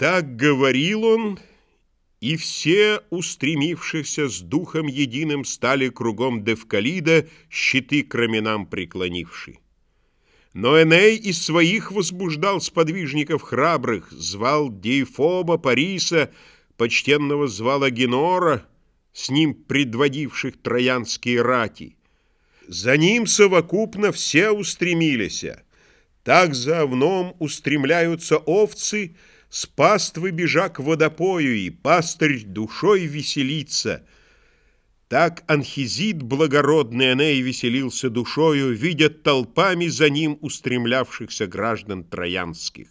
Так говорил он, и все, устремившихся с духом единым, стали кругом Девкалида, щиты к раменам преклонивши. Но Эней из своих возбуждал сподвижников храбрых, звал Дейфоба, Париса, почтенного звал Агенора, с ним предводивших троянские рати. За ним совокупно все устремились. Так за овном устремляются овцы — с паствы бежа к водопою, и пастырь душой веселится. Так Анхизит благородный Эней веселился душою, видя толпами за ним устремлявшихся граждан троянских.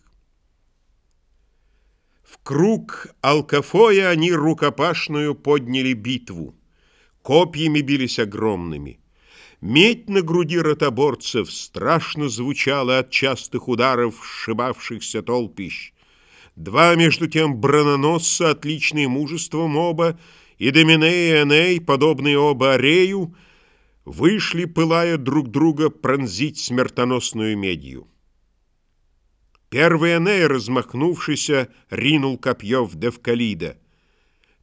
В круг Алкафоя они рукопашную подняли битву. Копьями бились огромными. Медь на груди ротоборцев страшно звучала от частых ударов сшибавшихся толпищ. Два, между тем, брононосца, отличные мужеством оба, и Доминей и Эней, подобные оба Арею, вышли, пылая друг друга, пронзить смертоносную медью. Первый Эней, размахнувшийся, ринул копье в Девкалида.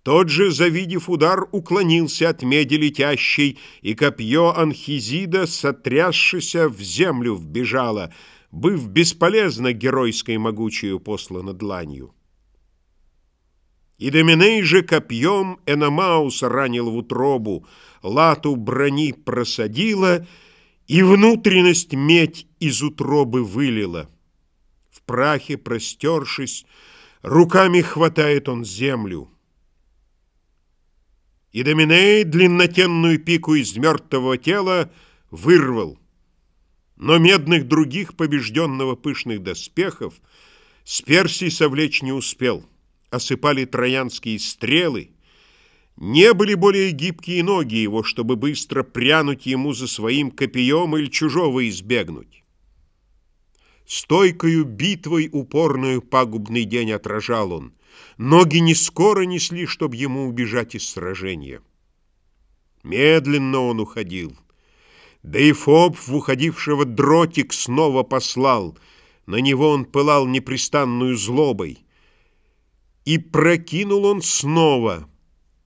Тот же, завидев удар, уклонился от меди летящей, и копье Анхизида, сотрясшися, в землю вбежало — быв бесполезно геройской могучую послана дланью. И Доминей же копьем Эномауса ранил в утробу, лату брони просадила, и внутренность медь из утробы вылила. В прахе простершись, руками хватает он землю. И Доминей длиннотенную пику из мертвого тела вырвал — но медных других побежденного пышных доспехов с Персии совлечь не успел. Осыпали троянские стрелы. Не были более гибкие ноги его, чтобы быстро прянуть ему за своим копьем или чужого избегнуть. Стойкою битвой упорную пагубный день отражал он. Ноги не скоро несли, чтобы ему убежать из сражения. Медленно он уходил. Да и Фоб в уходившего дротик снова послал. На него он пылал непрестанную злобой. И прокинул он снова.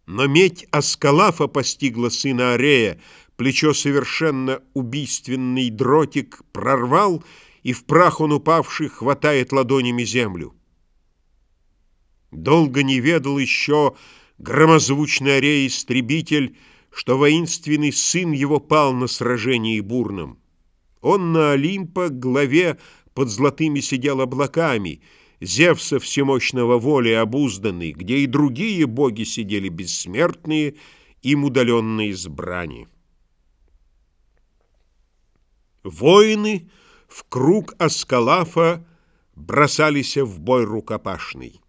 Но медь Аскалафа постигла сына Арея, плечо совершенно убийственный дротик прорвал, и в прах он упавший хватает ладонями землю. Долго не ведал еще громозвучный Арея-истребитель, что воинственный сын его пал на сражении бурном. Он на Олимпа главе под золотыми сидел облаками, Зевса всемощного воли обузданный, где и другие боги сидели бессмертные, им удаленные с брани. Воины в круг Аскалафа бросались в бой рукопашный.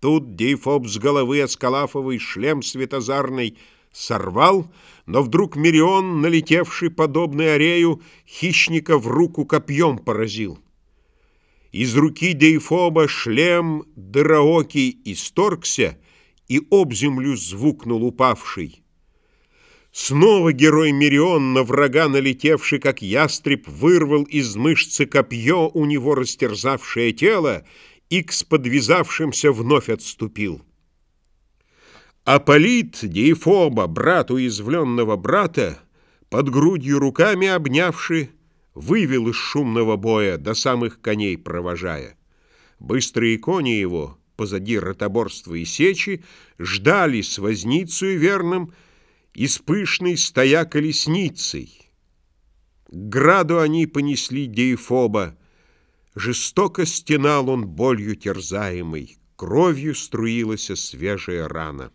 Тут Дейфоб с головы Аскалафовой шлем светозарный — сорвал, но вдруг Мирион, налетевший подобный Арею, хищника в руку копьем поразил. Из руки Дейфоба шлем дыроокий исторгся, и об землю звукнул упавший. Снова герой Мирион, на врага налетевший, как ястреб, вырвал из мышцы копье, у него растерзавшее тело, и к сподвязавшимся вновь отступил. Аполит Диефоба, брат уязвленного брата, под грудью руками обнявши, вывел из шумного боя, до самых коней провожая. Быстрые кони его, позади ротоборства и сечи, ждали с возницей верным и с пышной стоя колесницей. К граду они понесли Диефоба, жестоко стенал он болью терзаемый, кровью струилась свежая рана.